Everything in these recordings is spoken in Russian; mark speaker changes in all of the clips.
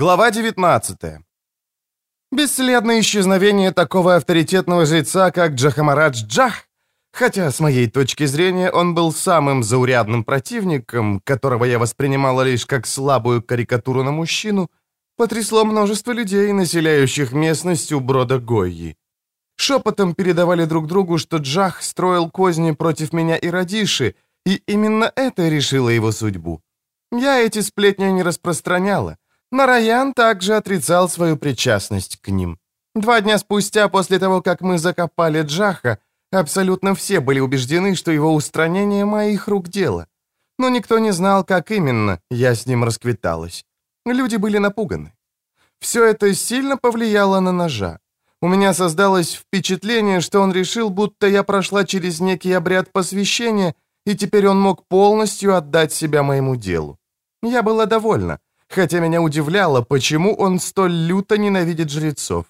Speaker 1: Глава 19 Бесследное исчезновение такого авторитетного жреца, как Джахамарадж Джах, хотя, с моей точки зрения, он был самым заурядным противником, которого я воспринимала лишь как слабую карикатуру на мужчину, потрясло множество людей, населяющих местность у брода Гойи. Шепотом передавали друг другу, что Джах строил козни против меня и Радиши, и именно это решило его судьбу. Я эти сплетни не распространяла. Нараян также отрицал свою причастность к ним. Два дня спустя, после того, как мы закопали Джаха, абсолютно все были убеждены, что его устранение моих рук дело. Но никто не знал, как именно я с ним расквиталась. Люди были напуганы. Все это сильно повлияло на ножа. У меня создалось впечатление, что он решил, будто я прошла через некий обряд посвящения, и теперь он мог полностью отдать себя моему делу. Я была довольна, хотя меня удивляло, почему он столь люто ненавидит жрецов.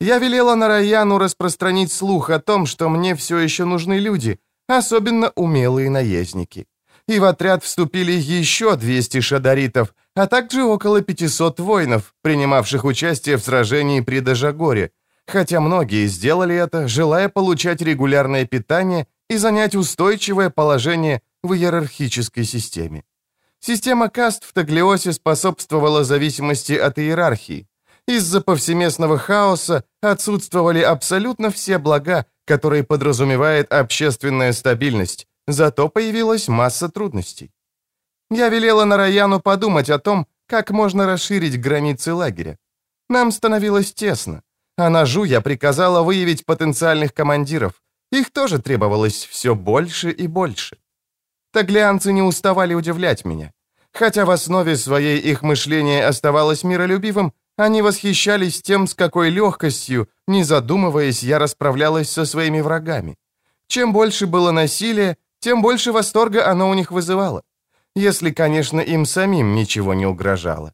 Speaker 1: Я велела Нараяну распространить слух о том, что мне все еще нужны люди, особенно умелые наездники. И в отряд вступили еще 200 шадаритов, а также около 500 воинов, принимавших участие в сражении при Дажагоре, хотя многие сделали это, желая получать регулярное питание и занять устойчивое положение в иерархической системе. Система каст в Таглиосе способствовала зависимости от иерархии. Из-за повсеместного хаоса отсутствовали абсолютно все блага, которые подразумевает общественная стабильность, зато появилась масса трудностей. Я велела Нараяну подумать о том, как можно расширить границы лагеря. Нам становилось тесно, а ножу я приказала выявить потенциальных командиров. Их тоже требовалось все больше и больше. Таглианцы не уставали удивлять меня. Хотя в основе своей их мышление оставалось миролюбивым, они восхищались тем, с какой легкостью, не задумываясь, я расправлялась со своими врагами. Чем больше было насилия, тем больше восторга оно у них вызывало. Если, конечно, им самим ничего не угрожало.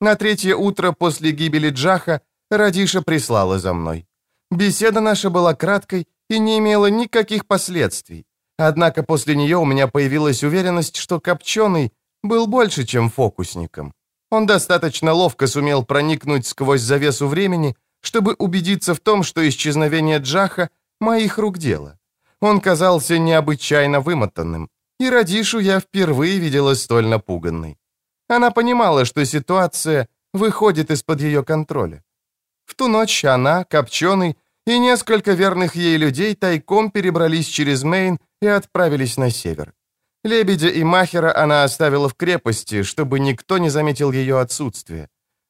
Speaker 1: На третье утро после гибели Джаха Радиша прислала за мной. Беседа наша была краткой и не имела никаких последствий. Однако после нее у меня появилась уверенность, что Копченый был больше, чем фокусником. Он достаточно ловко сумел проникнуть сквозь завесу времени, чтобы убедиться в том, что исчезновение Джаха — моих рук дело. Он казался необычайно вымотанным, и Радишу я впервые видела столь напуганной. Она понимала, что ситуация выходит из-под ее контроля. В ту ночь она, Копченый и несколько верных ей людей тайком перебрались через Мейн и отправились на север. Лебедя и Махера она оставила в крепости, чтобы никто не заметил ее отсутствие.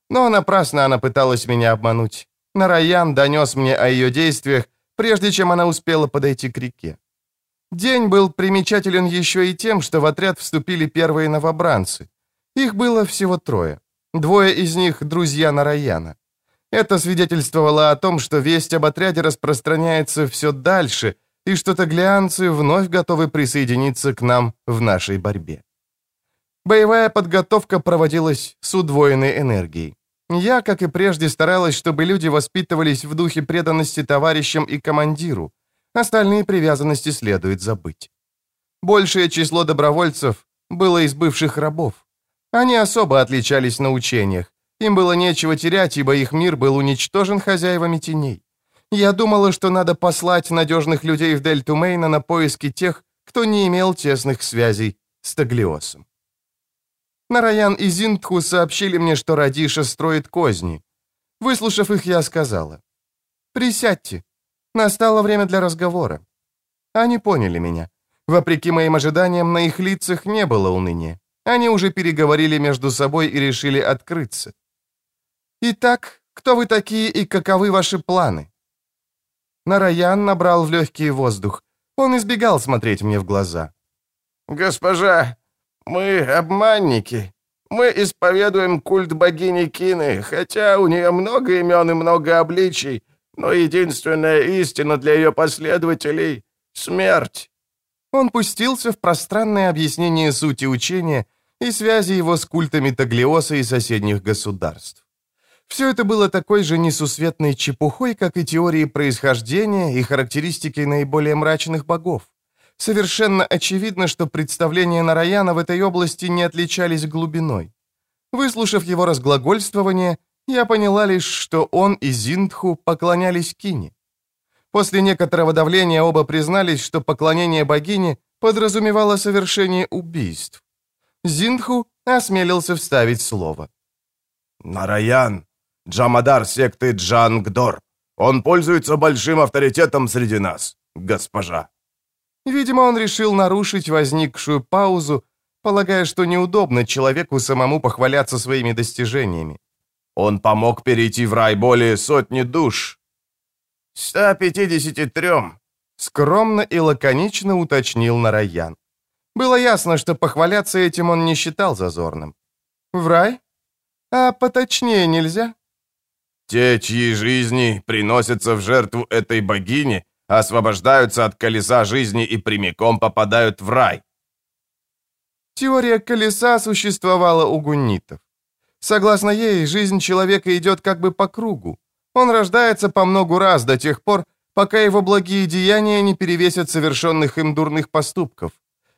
Speaker 1: Но напрасно она пыталась меня обмануть. Нараян донес мне о ее действиях, прежде чем она успела подойти к реке. День был примечателен еще и тем, что в отряд вступили первые новобранцы. Их было всего трое. Двое из них — друзья Нараяна. Это свидетельствовало о том, что весть об отряде распространяется все дальше, и что таглианцы вновь готовы присоединиться к нам в нашей борьбе. Боевая подготовка проводилась с удвоенной энергией. Я, как и прежде, старалась, чтобы люди воспитывались в духе преданности товарищам и командиру. Остальные привязанности следует забыть. Большее число добровольцев было из бывших рабов. Они особо отличались на учениях. Им было нечего терять, ибо их мир был уничтожен хозяевами теней. Я думала, что надо послать надежных людей в Дельту Мейна на поиски тех, кто не имел тесных связей с Таглиосом. Нараян и Зинтху сообщили мне, что Радиша строит козни. Выслушав их, я сказала, «Присядьте. Настало время для разговора». Они поняли меня. Вопреки моим ожиданиям, на их лицах не было уныния. Они уже переговорили между собой и решили открыться. «Итак, кто вы такие и каковы ваши планы?» Нараян набрал в легкий воздух. Он избегал смотреть мне в глаза.
Speaker 2: «Госпожа, мы обманники. Мы исповедуем культ богини Кины, хотя у нее много имен и много обличий, но единственная истина для ее последователей — смерть».
Speaker 1: Он пустился в пространное объяснение сути учения и связи его с культами Таглиоса и соседних государств. Все это было такой же несусветной чепухой, как и теории происхождения и характеристики наиболее мрачных богов. Совершенно очевидно, что представления Нараяна в этой области не отличались глубиной. Выслушав его разглагольствование, я поняла лишь, что он и Зиндху поклонялись Кине. После некоторого давления оба признались, что поклонение богине подразумевало совершение убийств. Зиндху осмелился вставить слово.
Speaker 2: «Нараян, Джамадар секты Джангдор. Он пользуется большим авторитетом среди нас, госпожа».
Speaker 1: Видимо, он решил нарушить возникшую паузу, полагая, что неудобно человеку самому похваляться своими достижениями.
Speaker 2: Он помог перейти в рай более сотни душ. «153», —
Speaker 1: скромно и лаконично уточнил Нараян. Было ясно, что похваляться этим он не считал зазорным. «В рай? А поточнее нельзя?»
Speaker 2: «Те, чьи жизни приносятся в жертву этой богине, освобождаются от колеса жизни и прямиком попадают в рай».
Speaker 1: Теория колеса существовала у гуннитов. Согласно ей, жизнь человека идет как бы по кругу. Он рождается по многу раз до тех пор, пока его благие деяния не перевесят совершенных им дурных поступков.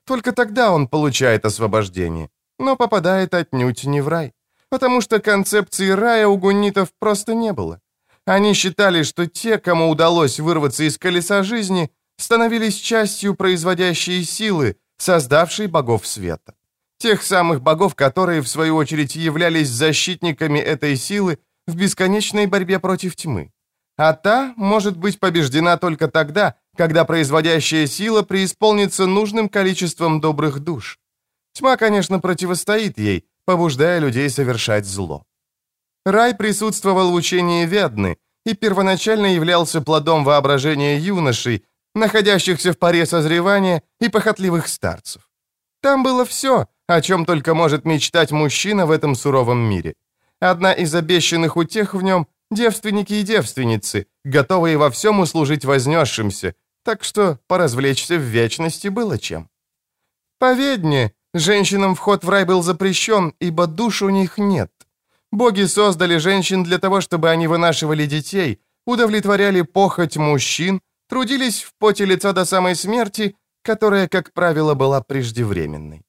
Speaker 1: Только тогда он получает освобождение, но попадает отнюдь не в рай, потому что концепции рая у гуннитов просто не было. Они считали, что те, кому удалось вырваться из колеса жизни, становились частью производящей силы, создавшей богов света. Тех самых богов, которые, в свою очередь, являлись защитниками этой силы в бесконечной борьбе против тьмы. А та может быть побеждена только тогда, когда производящая сила преисполнится нужным количеством добрых душ. Тьма, конечно, противостоит ей, побуждая людей совершать зло. Рай присутствовал в учении Ведны и первоначально являлся плодом воображения юношей, находящихся в паре созревания и похотливых старцев. Там было все, о чем только может мечтать мужчина в этом суровом мире. Одна из обещанных утех в нем – девственники и девственницы, готовые во всем услужить вознесшимся, так что поразвлечься в вечности было чем. Поведне, женщинам вход в рай был запрещен, ибо душ у них нет. Боги создали женщин для того, чтобы они вынашивали детей, удовлетворяли похоть мужчин, трудились в поте лица до самой смерти, которая, как правило, была преждевременной.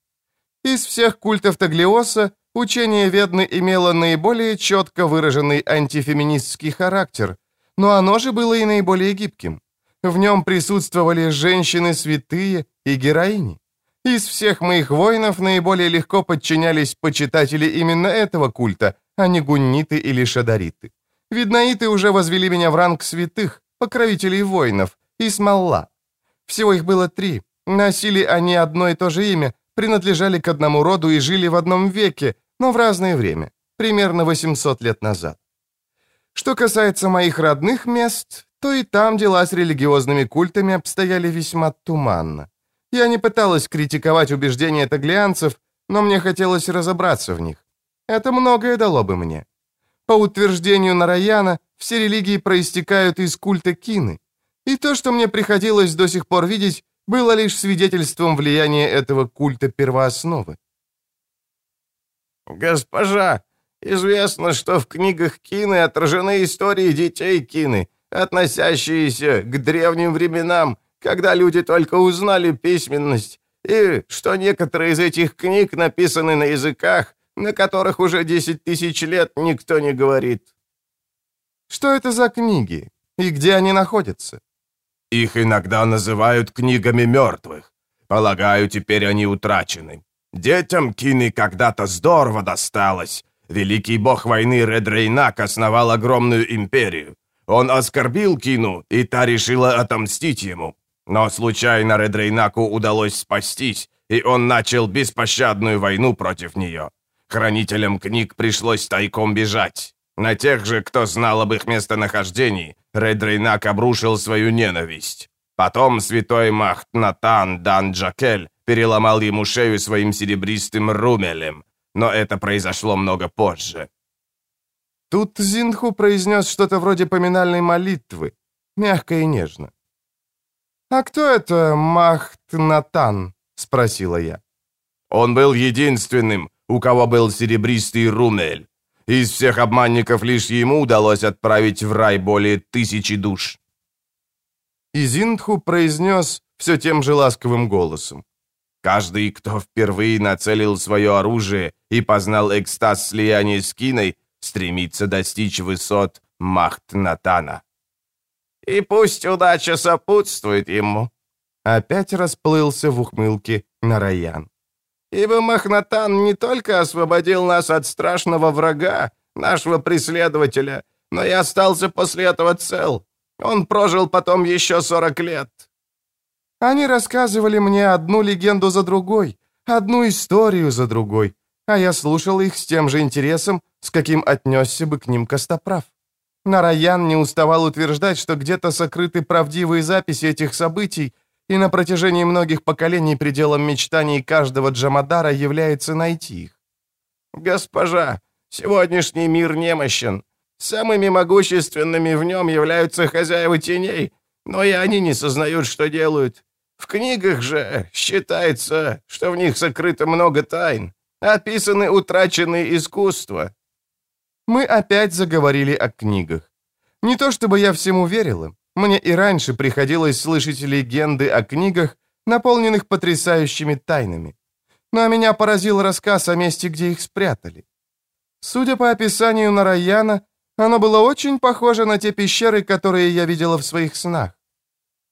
Speaker 1: Из всех культов Таглиоса учение Ведны имело наиболее четко выраженный антифеминистский характер, но оно же было и наиболее гибким. В нем присутствовали женщины-святые и героини. Из всех моих воинов наиболее легко подчинялись почитатели именно этого культа, а не гунниты или шадариты. Виднаиты уже возвели меня в ранг святых, покровителей воинов, и смолла. Всего их было три. Носили они одно и то же имя, принадлежали к одному роду и жили в одном веке, но в разное время, примерно 800 лет назад. Что касается моих родных мест, то и там дела с религиозными культами обстояли весьма туманно. Я не пыталась критиковать убеждения таглианцев, но мне хотелось разобраться в них. Это многое дало бы мне. По утверждению Нараяна, все религии проистекают из культа Кины. И то, что мне приходилось до сих пор видеть, было лишь свидетельством влияния этого культа первоосновы.
Speaker 2: «Госпожа, известно, что в книгах Кины отражены истории детей Кины, относящиеся к древним временам, когда люди только узнали письменность, и что некоторые из этих книг написаны на языках, на которых уже 10 тысяч лет никто не говорит».
Speaker 1: «Что это за книги? И где они находятся?»
Speaker 2: Их иногда называют книгами мертвых. Полагаю, теперь они утрачены. Детям Кины когда-то здорово досталось. Великий бог войны Редрейнак основал огромную империю. Он оскорбил Кину, и та решила отомстить ему. Но случайно Редрейнаку удалось спастись, и он начал беспощадную войну против нее. Хранителям книг пришлось тайком бежать. На тех же, кто знал об их местонахождении, Редрейнак обрушил свою ненависть. Потом святой Махт Натан Дан Джакель переломал ему шею своим серебристым румелем, но это произошло много позже.
Speaker 1: Тут Зинху произнес что-то вроде поминальной молитвы, мягко и нежно. «А кто это Махт Натан?» — спросила я.
Speaker 2: «Он был единственным, у кого был серебристый румель. Из всех обманников лишь ему удалось отправить в рай более тысячи душ.
Speaker 1: И Зиндху произнес все тем же ласковым голосом.
Speaker 2: Каждый, кто впервые нацелил свое оружие и познал экстаз слияния с Киной, стремится достичь высот Махт-Натана. И пусть удача сопутствует ему.
Speaker 1: Опять расплылся в ухмылке Нараян.
Speaker 2: Ибо Махнатан не только освободил нас от страшного врага, нашего преследователя, но и остался после этого цел. Он прожил потом еще 40 лет.
Speaker 1: Они рассказывали мне одну легенду за другой, одну историю за другой, а я слушал их с тем же интересом, с каким отнесся бы к ним Костоправ. Нараян не уставал утверждать, что где-то сокрыты правдивые записи этих событий, и на протяжении многих поколений пределом мечтаний каждого Джамадара является найти их.
Speaker 2: «Госпожа, сегодняшний мир немощен. Самыми могущественными в нем являются хозяева теней, но и они не сознают, что делают. В книгах же считается, что в них сокрыто много тайн, описаны утраченные искусства,
Speaker 1: мы опять заговорили о книгах. Не то чтобы я всему верила. Мне и раньше приходилось слышать легенды о книгах, наполненных потрясающими тайнами. Но меня поразил рассказ о месте, где их спрятали. Судя по описанию Нараяна, оно было очень похоже на те пещеры, которые я видела в своих снах.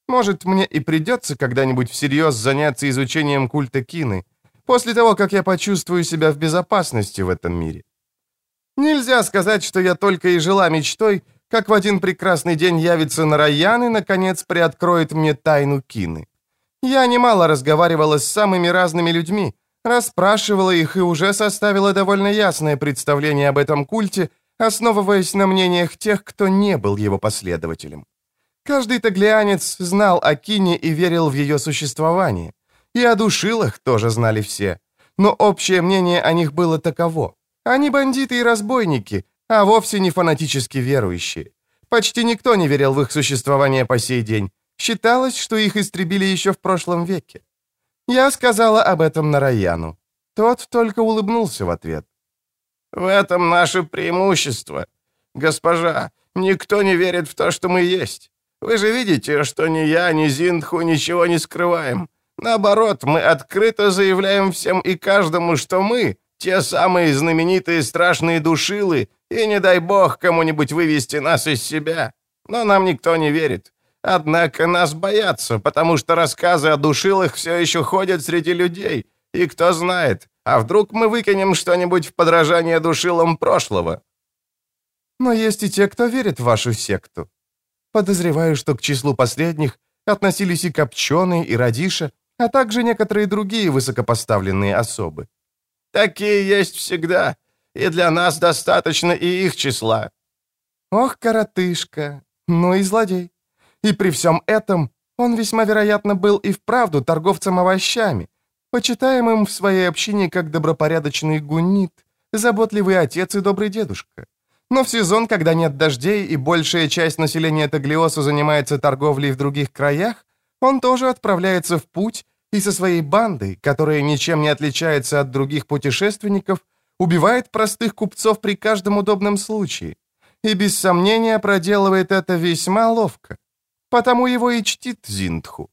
Speaker 1: Может, мне и придется когда-нибудь всерьез заняться изучением культа Кины, после того, как я почувствую себя в безопасности в этом мире. Нельзя сказать, что я только и жила мечтой, как в один прекрасный день явится Нараян и, наконец, приоткроет мне тайну Кины. Я немало разговаривала с самыми разными людьми, расспрашивала их и уже составила довольно ясное представление об этом культе, основываясь на мнениях тех, кто не был его последователем. Каждый таглианец знал о Кине и верил в ее существование. И о душилах тоже знали все. Но общее мнение о них было таково. Они бандиты и разбойники, а вовсе не фанатически верующие. Почти никто не верил в их существование по сей день. Считалось, что их истребили еще в прошлом веке. Я сказала об этом Нараяну. Тот только улыбнулся в ответ.
Speaker 2: «В этом наше преимущество. Госпожа, никто не верит в то, что мы есть. Вы же видите, что ни я, ни Зиндху ничего не скрываем. Наоборот, мы открыто заявляем всем и каждому, что мы те самые знаменитые страшные душилы, и не дай бог кому-нибудь вывести нас из себя. Но нам никто не верит. Однако нас боятся, потому что рассказы о душилах все еще ходят среди людей. И кто знает, а вдруг мы выкинем что-нибудь в подражание душилам прошлого?
Speaker 1: Но есть и те, кто верит в вашу секту. Подозреваю, что к числу последних относились и Копченый, и Радиша, а также некоторые другие высокопоставленные особы.
Speaker 2: Такие есть всегда, и для нас достаточно и их числа».
Speaker 1: «Ох, коротышка, ну и злодей. И при всем этом он весьма вероятно был и вправду торговцем овощами, почитаемым в своей общине как добропорядочный гунит, заботливый отец и добрый дедушка. Но в сезон, когда нет дождей и большая часть населения Таглиоса занимается торговлей в других краях, он тоже отправляется в путь и со своей бандой, которая ничем не отличается от других путешественников, убивает простых купцов при каждом удобном случае. И без сомнения проделывает это весьма ловко. Потому его и чтит Зиндху.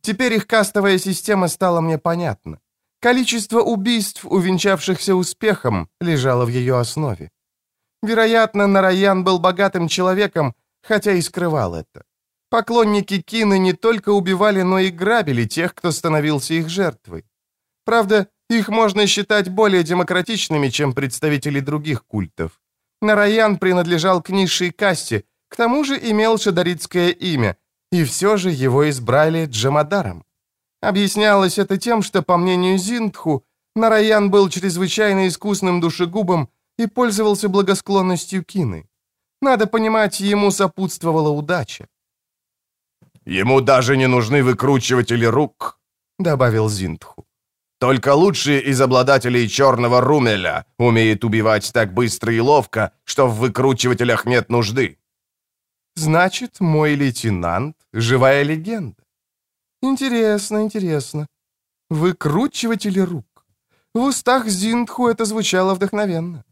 Speaker 1: Теперь их кастовая система стала мне понятна. Количество убийств, увенчавшихся успехом, лежало в ее основе. Вероятно, Нараян был богатым человеком, хотя и скрывал это. Поклонники Кины не только убивали, но и грабили тех, кто становился их жертвой. Правда, их можно считать более демократичными, чем представители других культов. Нараян принадлежал к низшей касте, к тому же имел шадаритское имя, и все же его избрали Джамадаром. Объяснялось это тем, что, по мнению Зиндху, Нараян был чрезвычайно искусным душегубом и пользовался благосклонностью Кины. Надо понимать, ему сопутствовала удача.
Speaker 2: Ему даже не нужны выкручиватели рук», — добавил Зинтху. «Только лучшие из обладателей черного румеля умеют убивать так быстро и ловко, что в выкручивателях нет нужды».
Speaker 1: «Значит, мой лейтенант — живая легенда. Интересно, интересно. Выкручиватели рук. В устах Зинтху это звучало вдохновенно.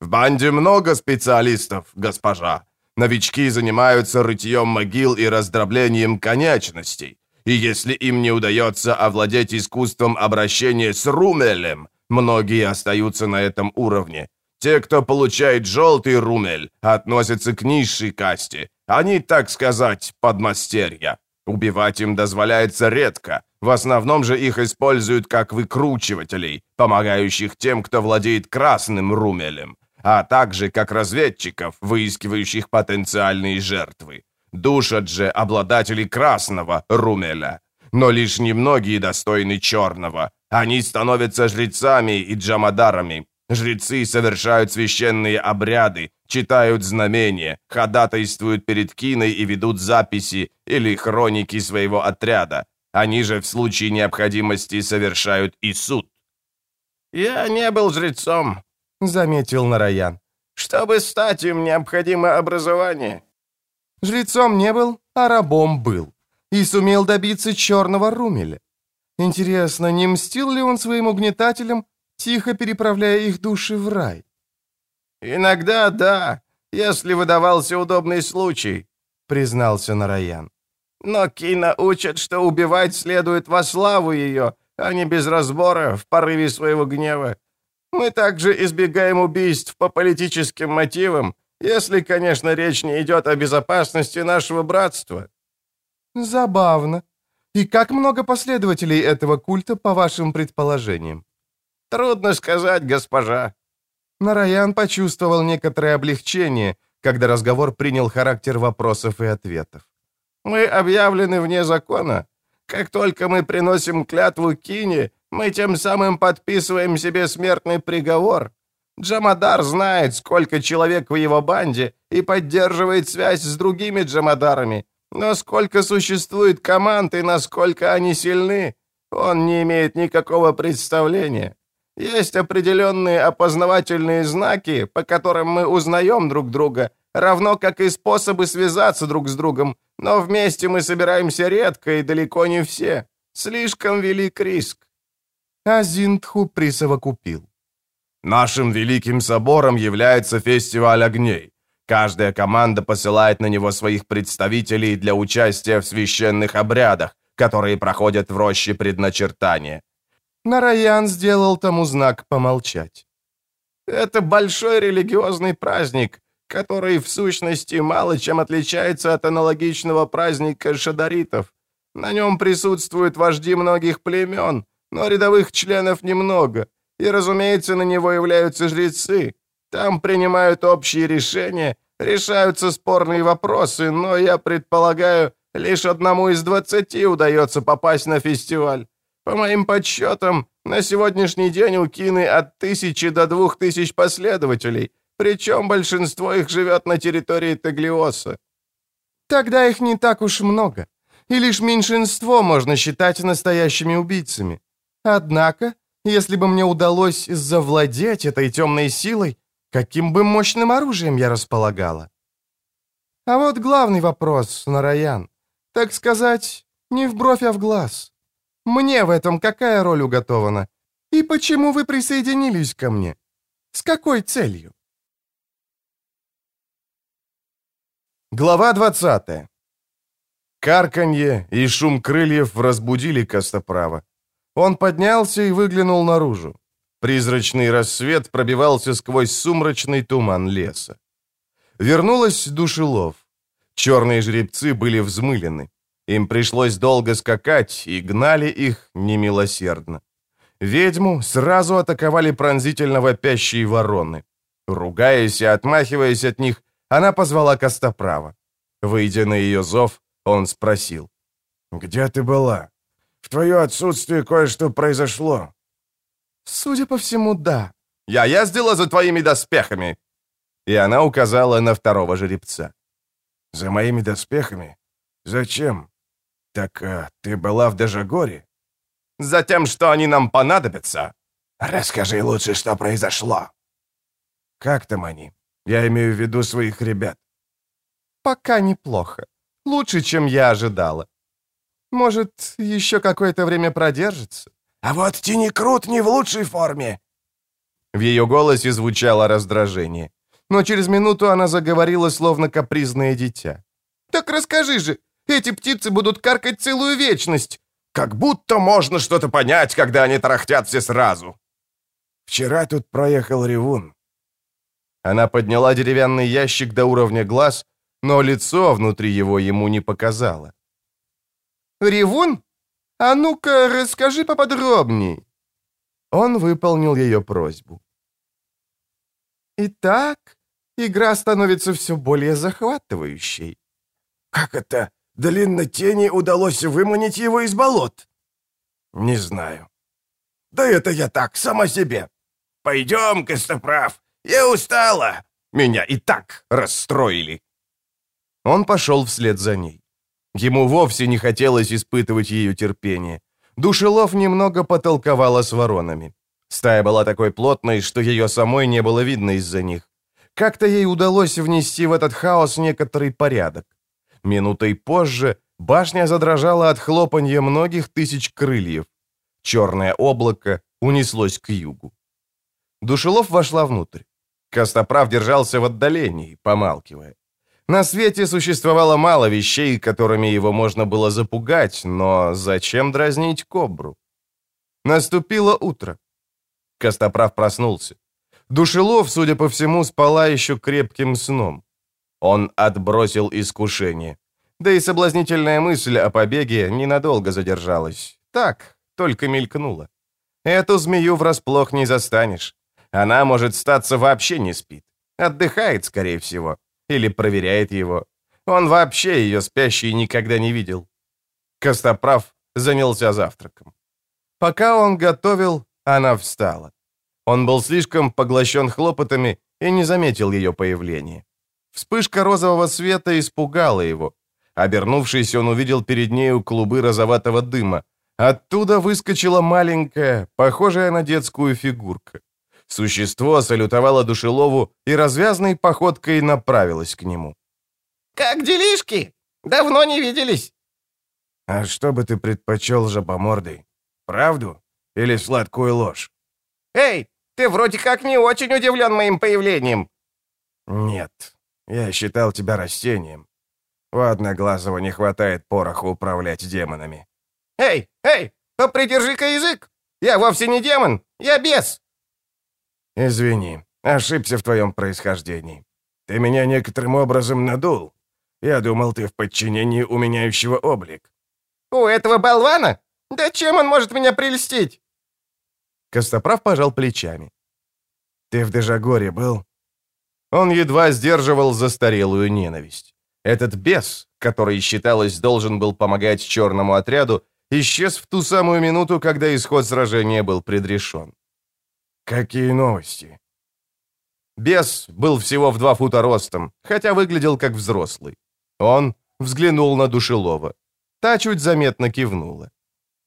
Speaker 2: «В банде много специалистов, госпожа. Новички занимаются рытьем могил и раздроблением конечностей. И если им не удается овладеть искусством обращения с румелем, Многие остаются на этом уровне. Те, кто получает желтый румель, относятся к низшей касте. Они, так сказать, подмастерья. Убивать им дозволяется редко. В основном же их используют как выкручивателей, помогающих тем, кто владеет красным румелем, а также как разведчиков, выискивающих потенциальные жертвы. Душат же обладатели красного румеля. Но лишь немногие достойны черного. Они становятся жрецами и джамадарами. Жрецы совершают священные обряды, читают знамения, ходатайствуют перед Киной и ведут записи или хроники своего отряда. Они же в случае необходимости совершают и суд.
Speaker 3: «Я не был жрецом», — заметил Нараян. «Чтобы стать им, необходимо образование».
Speaker 1: Жрецом не был, а рабом был. И сумел добиться черного румеля. Интересно, не мстил ли он своим угнетателям, тихо переправляя их души в рай?
Speaker 3: «Иногда да, если выдавался удобный случай», — признался Нараян. «Но Кина учат, что убивать следует во славу ее, а не без разбора, в порыве своего гнева. Мы также избегаем убийств по политическим мотивам, если, конечно, речь не идет о безопасности нашего братства».
Speaker 1: «Забавно. И как много последователей этого культа, по вашим предположениям?»
Speaker 3: «Трудно сказать, госпожа».
Speaker 1: Нараян почувствовал некоторое облегчение, когда разговор принял характер вопросов и ответов.
Speaker 3: «Мы объявлены вне закона. Как только мы приносим клятву Кине, мы тем самым подписываем себе смертный приговор. Джамадар знает, сколько человек в его банде и поддерживает связь с другими джамадарами. Но сколько существует команд и насколько они сильны, он не имеет никакого представления. Есть определенные опознавательные знаки, по которым мы узнаем друг друга, равно как и способы связаться друг с другом, но вместе мы собираемся редко и далеко не все. Слишком велик риск.
Speaker 1: А Зинтху присовокупил.
Speaker 2: Нашим великим собором является фестиваль огней. Каждая команда посылает на него своих представителей для участия в священных обрядах, которые проходят в роще предначертания.
Speaker 1: Нараян сделал тому знак помолчать.
Speaker 3: «Это большой религиозный праздник, который в сущности мало чем отличается от аналогичного праздника шадаритов. На нем присутствуют вожди многих племен, но рядовых членов немного, и, разумеется, на него являются жрецы. Там принимают общие решения, решаются спорные вопросы, но, я предполагаю, лишь одному из двадцати удается попасть на фестиваль. По моим подсчетам, на сегодняшний день у Кины от тысячи до двух тысяч последователей, причем большинство их живет на территории Таглиоса.
Speaker 1: Тогда их не так уж много, и лишь меньшинство можно считать настоящими убийцами. Однако, если бы мне удалось завладеть этой темной силой, каким бы мощным оружием я располагала? А вот главный вопрос, Нараян. Так сказать, не в бровь, а в глаз. Мне в этом какая роль уготована? И почему вы присоединились ко мне? С какой целью? Глава 20 Карканье и шум крыльев разбудили Костоправа. Он поднялся и выглянул наружу. Призрачный рассвет пробивался сквозь сумрачный туман леса. Вернулась душелов. Черные жеребцы были взмылены. Им пришлось долго скакать, и гнали их немилосердно. Ведьму сразу атаковали пронзительно вопящие вороны. Ругаясь и отмахиваясь от них, она позвала Костоправа. Выйдя на ее зов, он спросил.
Speaker 4: «Где ты была? В твое отсутствие кое-что произошло».
Speaker 1: «Судя по всему, да».
Speaker 2: «Я ездила за твоими доспехами!» И она указала на второго жеребца.
Speaker 4: «За моими доспехами? Зачем? Так а, ты была в Дежагоре?»
Speaker 2: «За тем, что они нам понадобятся».
Speaker 4: «Расскажи лучше, что произошло». «Как там они? Я имею в виду своих ребят».
Speaker 1: «Пока неплохо. Лучше, чем я ожидала. Может, еще какое-то время продержится?»
Speaker 4: «А вот Тинекрут не в лучшей форме!»
Speaker 1: В ее голосе звучало раздражение. Но через минуту она заговорила, словно капризное дитя. «Так расскажи же, эти птицы будут каркать целую вечность!»
Speaker 2: «Как будто можно что-то понять, когда они тарахтят все сразу!»
Speaker 4: Вчера тут проехал ревун».
Speaker 1: Она подняла деревянный ящик до уровня глаз, но лицо внутри его ему не показало. «Ревун? А ну-ка, расскажи поподробней». Он выполнил ее просьбу. «Итак, игра становится все более захватывающей».
Speaker 4: «Как это? Длинно тени удалось выманить его из болот?» «Не знаю». «Да это я так, сама себе». «Пойдем, Костоправ, я устала. Меня и так расстроили».
Speaker 1: Он пошел вслед за ней. Ему вовсе не хотелось испытывать ее терпение. Душелов немного потолковала с воронами. Стая была такой плотной, что ее самой не было видно из-за них. Как-то ей удалось внести в этот хаос некоторый порядок. Минутой позже башня задрожала от хлопанья многих тысяч крыльев. Черное облако унеслось к югу. Душелов вошла внутрь. Костоправ держался в отдалении, помалкивая. На свете существовало мало вещей, которыми его можно было запугать, но зачем дразнить кобру? Наступило утро. Костоправ проснулся. Душелов, судя по всему, спала еще крепким сном. Он отбросил искушение. Да и соблазнительная мысль о побеге ненадолго задержалась. Так, только мелькнула. Эту змею врасплох не застанешь. Она, может, статься вообще не спит. Отдыхает, скорее всего. Или проверяет его. Он вообще ее спящей никогда не видел. Костоправ занялся завтраком. Пока он готовил, она встала. Он был слишком поглощен хлопотами и не заметил ее появления. Вспышка розового света испугала его. Обернувшись, он увидел перед нею клубы розоватого дыма. Оттуда выскочила маленькая, похожая на детскую фигурка. Существо салютовало Душелову и развязной походкой направилось к нему.
Speaker 3: «Как делишки? Давно не виделись!»
Speaker 4: «А что бы ты предпочел жабомордой? Правду или сладкую ложь?»
Speaker 3: «Эй, ты вроде как не очень удивлен моим появлением».
Speaker 4: «Нет, я считал тебя растением. У Одноглазого не хватает пороху управлять демонами».
Speaker 3: «Эй, эй, попридержи-ка язык! Я вовсе не демон, я бес!»
Speaker 4: «Извини, ошибся в твоем происхождении. Ты меня некоторым образом надул. Я думал, ты в подчинении у меняющего облик».
Speaker 3: «У этого болвана? Да чем он может меня прельстить?»
Speaker 1: Костоправ пожал плечами.
Speaker 4: «Ты в Дежагоре был?»
Speaker 1: Он едва сдерживал застарелую ненависть. Этот бес, который, считалось, должен был помогать черному отряду, исчез в ту самую минуту, когда исход сражения был предрешен.
Speaker 4: «Какие новости?»
Speaker 1: Бес был всего в два фута ростом, хотя выглядел как взрослый. Он взглянул на Душелова. Та чуть заметно кивнула.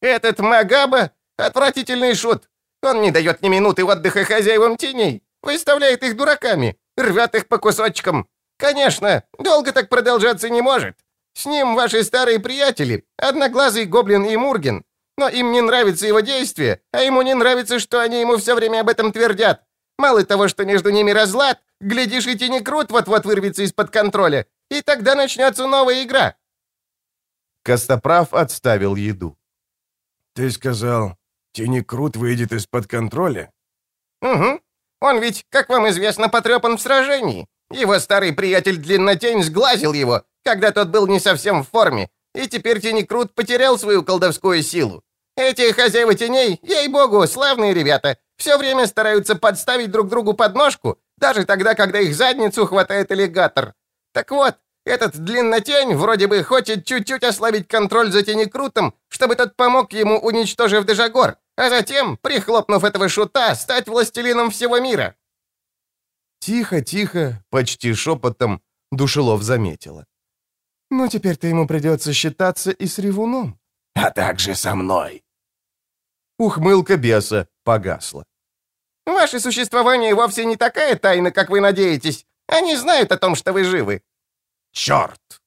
Speaker 3: «Этот Магаба — отвратительный шут. Он не дает ни минуты отдыха хозяевам теней, выставляет их дураками, рвет их по кусочкам. Конечно, долго так продолжаться не может. С ним ваши старые приятели, Одноглазый Гоблин и Мурген. Но им не нравится его действие, а ему не нравится, что они ему все время об этом твердят. Мало того, что между ними разлад, глядишь, и Тенекрут вот-вот вырвется из-под контроля, и тогда начнется новая игра».
Speaker 1: Костоправ отставил еду.
Speaker 4: «Ты сказал, Тенекрут выйдет из-под контроля?»
Speaker 3: «Угу. Он ведь, как вам известно, потрепан в сражении. Его старый приятель Длиннотень сглазил его, когда тот был не совсем в форме, и теперь Тенекрут потерял свою колдовскую силу. Эти хозяева теней, ей-богу, славные ребята, все время стараются подставить друг другу подножку, даже тогда, когда их задницу хватает аллигатор. Так вот, этот длиннотень вроде бы хочет чуть-чуть ослабить контроль за Тенекрутом, чтобы тот помог ему, уничтожив Дежагор, а затем, прихлопнув этого шута, стать властелином всего мира.
Speaker 1: Тихо, тихо, почти шепотом Душелов заметила. «Ну, теперь-то ему придется считаться и с ревуном».
Speaker 4: «А также со мной».
Speaker 1: Ухмылка беса погасла.
Speaker 3: «Ваше существование вовсе не такая тайна, как вы надеетесь. Они знают о том, что вы живы».
Speaker 1: «Черт!»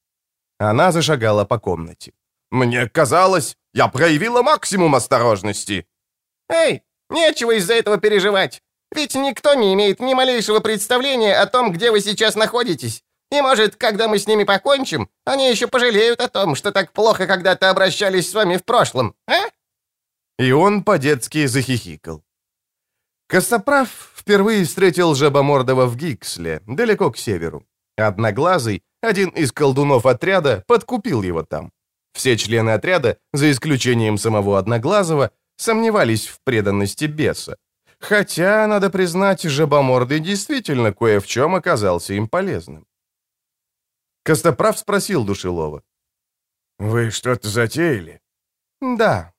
Speaker 1: Она зашагала по комнате. «Мне казалось, я проявила максимум осторожности».
Speaker 3: «Эй, нечего из-за этого переживать. Ведь никто не имеет ни малейшего представления о том, где вы сейчас находитесь. И, может, когда мы с ними покончим, они еще пожалеют о том, что так плохо когда-то обращались с вами в прошлом, а?»
Speaker 1: И он по-детски захихикал. Костоправ впервые встретил Жабомордова в Гиксле, далеко к северу. Одноглазый, один из колдунов отряда, подкупил его там. Все члены отряда, за исключением самого Одноглазого, сомневались в преданности беса. Хотя, надо признать, Жабомордый действительно кое в чем оказался им полезным. Костоправ спросил Душилова.
Speaker 4: «Вы что-то затеяли?»
Speaker 1: «Да.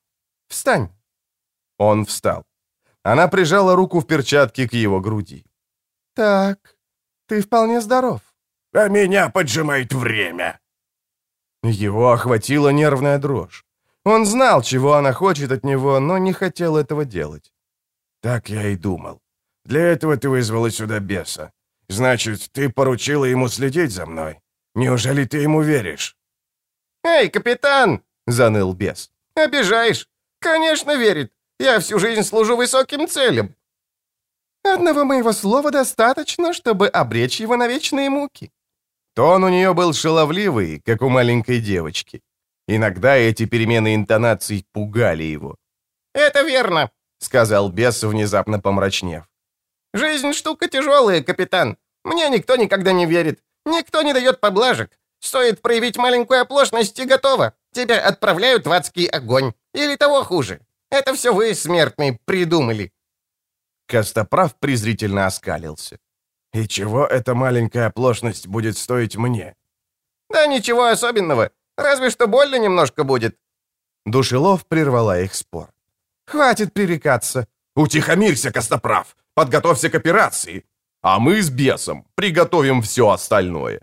Speaker 1: Встань». Он встал. Она прижала руку в перчатке к его груди. «Так, ты вполне здоров».
Speaker 4: «А меня поджимает время».
Speaker 1: Его охватила нервная дрожь. Он знал, чего она хочет от него, но не хотел этого делать.
Speaker 4: «Так я и думал. Для этого ты вызвала сюда беса. Значит, ты поручила ему следить за мной. Неужели ты ему веришь?»
Speaker 3: «Эй, капитан!» — заныл бес. «Обижаешь? Конечно, верит. Я всю жизнь служу высоким целям».
Speaker 1: «Одного моего слова достаточно, чтобы обречь его на вечные муки». Тон у нее был шаловливый, как у маленькой девочки. Иногда эти перемены интонаций пугали его.
Speaker 3: «Это верно», —
Speaker 1: сказал бес, внезапно помрачнев.
Speaker 3: «Жизнь штука тяжелая, капитан. Мне никто никогда не верит. Никто не дает поблажек. Стоит проявить маленькую оплошность и готово. Тебя отправляют в адский огонь. Или того хуже. Это все вы, смертные, придумали».
Speaker 1: Костоправ презрительно оскалился.
Speaker 4: «И чего эта маленькая оплошность будет стоить мне?»
Speaker 3: «Да ничего особенного. Разве что больно немножко будет».
Speaker 1: Душелов прервала их спор. «Хватит пререкаться».
Speaker 4: «Утихомирься, Костоправ! Подготовься к операции! А мы с бесом приготовим все остальное!»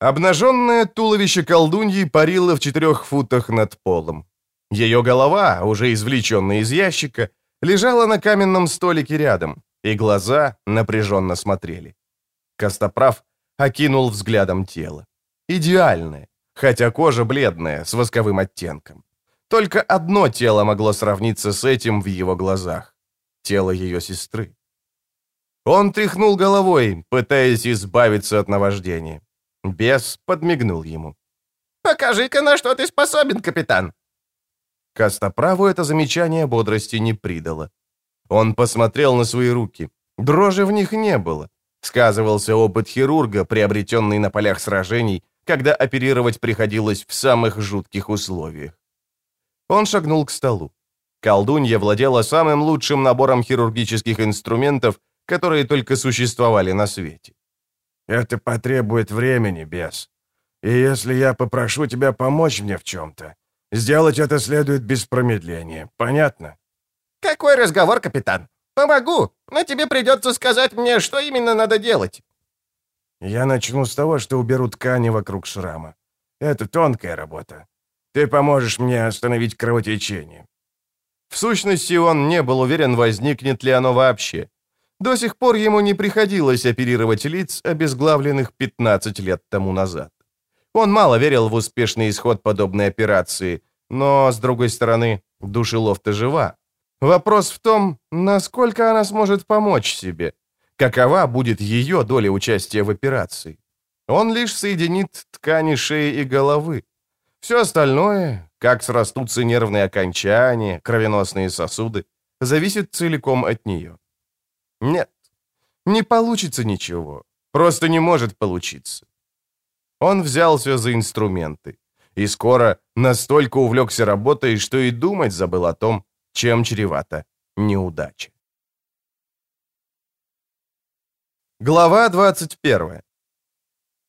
Speaker 1: Обнаженное туловище колдуньи парило в четырех футах над полом. Ее голова, уже извлеченная из ящика, лежала на каменном столике рядом, и глаза напряженно смотрели. Костоправ окинул взглядом тело. Идеальное, хотя кожа бледная, с восковым оттенком. Только одно тело могло сравниться с этим в его глазах. Тело ее сестры. Он тряхнул головой, пытаясь избавиться от наваждения. Бес подмигнул ему.
Speaker 3: «Покажи-ка, на что ты способен, капитан!»
Speaker 1: Костоправу это замечание бодрости не придало. Он посмотрел на свои руки. Дрожи в них не было. Сказывался опыт хирурга, приобретенный на полях сражений, когда оперировать приходилось в самых жутких условиях. Он шагнул к столу. Колдунья владела самым лучшим набором хирургических инструментов, которые только существовали на свете.
Speaker 4: «Это потребует времени, бес. И если я попрошу тебя помочь мне в чем-то, сделать это следует без промедления. Понятно?»
Speaker 3: «Какой разговор, капитан? Помогу, но тебе придется сказать мне, что именно надо делать».
Speaker 4: «Я начну с того, что уберу ткани вокруг шрама. Это тонкая работа. Ты поможешь мне остановить кровотечение».
Speaker 1: В сущности, он не был уверен, возникнет ли оно вообще. До сих пор ему не приходилось оперировать лиц, обезглавленных 15 лет тому назад. Он мало верил в успешный исход подобной операции, но, с другой стороны, Душилов-то жива. Вопрос в том, насколько она сможет помочь себе. Какова будет ее доля участия в операции? Он лишь соединит ткани шеи и головы. Все остальное, как срастутся нервные окончания, кровеносные сосуды, зависит целиком от нее. Нет, не получится ничего. Просто не может получиться. Он взялся за инструменты. И скоро настолько увлекся работой, что и думать забыл о том, чем чревата неудача. Глава 21.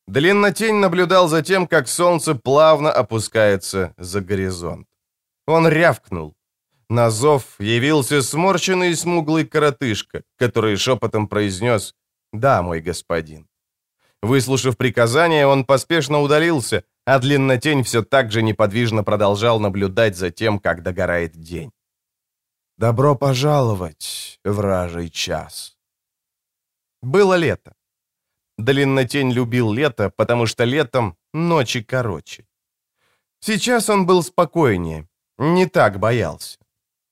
Speaker 1: Длиннотень наблюдал за тем, как солнце плавно опускается за горизонт. Он рявкнул. На зов явился сморщенный смуглый коротышка, который шепотом произнес «Да, мой господин». Выслушав приказание, он поспешно удалился, а длиннотень все так же неподвижно продолжал наблюдать за тем, как догорает день. «Добро пожаловать, вражий час». Было лето. Длиннотень любил лето, потому что летом ночи короче. Сейчас он был спокойнее, не так боялся.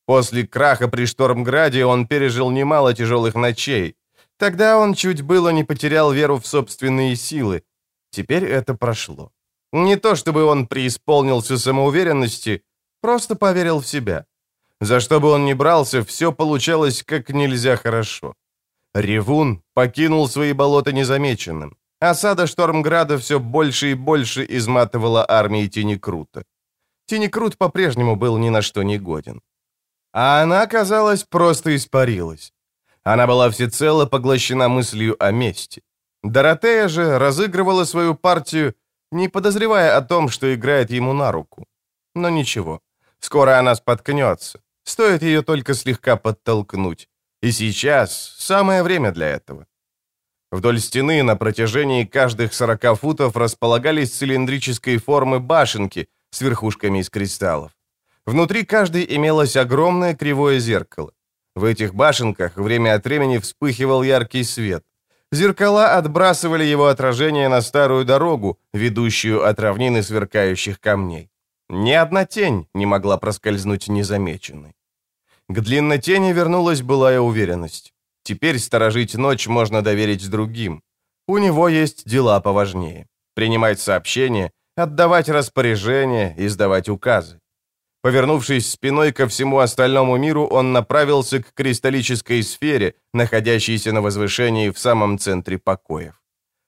Speaker 1: После краха при Штормграде он пережил немало тяжелых ночей. Тогда он чуть было не потерял веру в собственные силы. Теперь это прошло. Не то чтобы он преисполнился самоуверенности, просто поверил в себя. За что бы он ни брался, все получалось как нельзя хорошо. Ревун покинул свои болота незамеченным. Осада Штормграда все больше и больше изматывала армии Тинекрута. Тинекрут по-прежнему был ни на что не годен. А она, казалось, просто испарилась. Она была всецело поглощена мыслью о мести. Доротея же разыгрывала свою партию, не подозревая о том, что играет ему на руку. Но ничего, скоро она споткнется. Стоит ее только слегка подтолкнуть. И сейчас самое время для этого. Вдоль стены на протяжении каждых 40 футов располагались цилиндрической формы башенки с верхушками из кристаллов. Внутри каждой имелось огромное кривое зеркало. В этих башенках время от времени вспыхивал яркий свет. Зеркала отбрасывали его отражение на старую дорогу, ведущую от равнины сверкающих камней. Ни одна тень не могла проскользнуть незамеченной. К длиннотени вернулась былая уверенность. Теперь сторожить ночь можно доверить другим. У него есть дела поважнее. Принимать сообщения, отдавать распоряжения, издавать указы. Повернувшись спиной ко всему остальному миру, он направился к кристаллической сфере, находящейся на возвышении в самом центре покоев.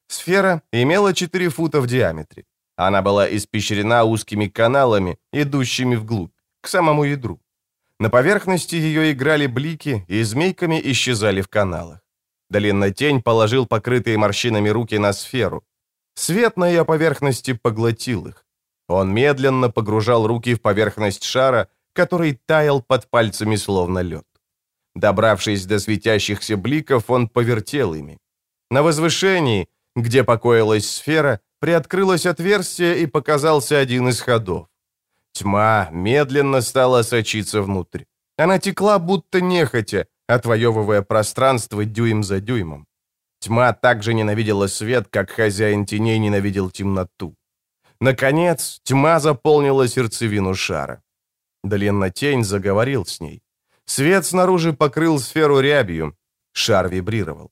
Speaker 1: Сфера имела 4 фута в диаметре. Она была испещрена узкими каналами, идущими вглубь, к самому ядру. На поверхности ее играли блики и змейками исчезали в каналах. Длиннотень положил покрытые морщинами руки на сферу. Свет на ее поверхности поглотил их. Он медленно погружал руки в поверхность шара, который таял под пальцами словно лед. Добравшись до светящихся бликов, он повертел ими. На возвышении, где покоилась сфера, приоткрылось отверстие и показался один из ходов. Тьма медленно стала сочиться внутрь. Она текла будто нехотя, отвоевывая пространство дюйм за дюймом. Тьма также ненавидела свет, как хозяин теней ненавидел темноту. Наконец, тьма заполнила сердцевину шара. Длиннотень заговорил с ней. Свет снаружи покрыл сферу рябью. Шар вибрировал.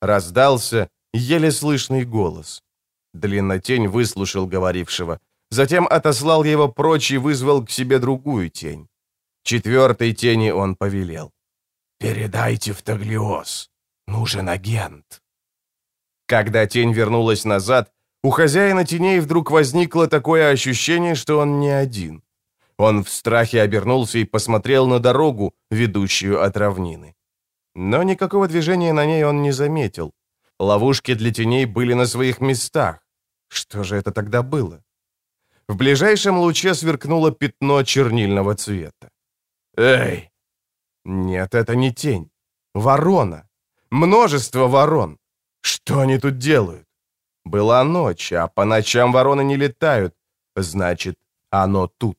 Speaker 1: Раздался еле слышный голос. Длиннотень выслушал говорившего, затем отослал его прочь и вызвал к себе другую тень. Четвертой тени он повелел. «Передайте в Таглиоз. Нужен агент». Когда тень вернулась назад, у хозяина теней вдруг возникло такое ощущение, что он не один. Он в страхе обернулся и посмотрел на дорогу, ведущую от равнины. Но никакого движения на ней он не заметил. Ловушки для теней были на своих местах. Что же это тогда было? В ближайшем луче сверкнуло пятно чернильного цвета. «Эй!» Нет, это не тень. Ворона. Множество ворон. Что они тут делают? Была ночь, а по ночам вороны не летают. Значит, оно тут.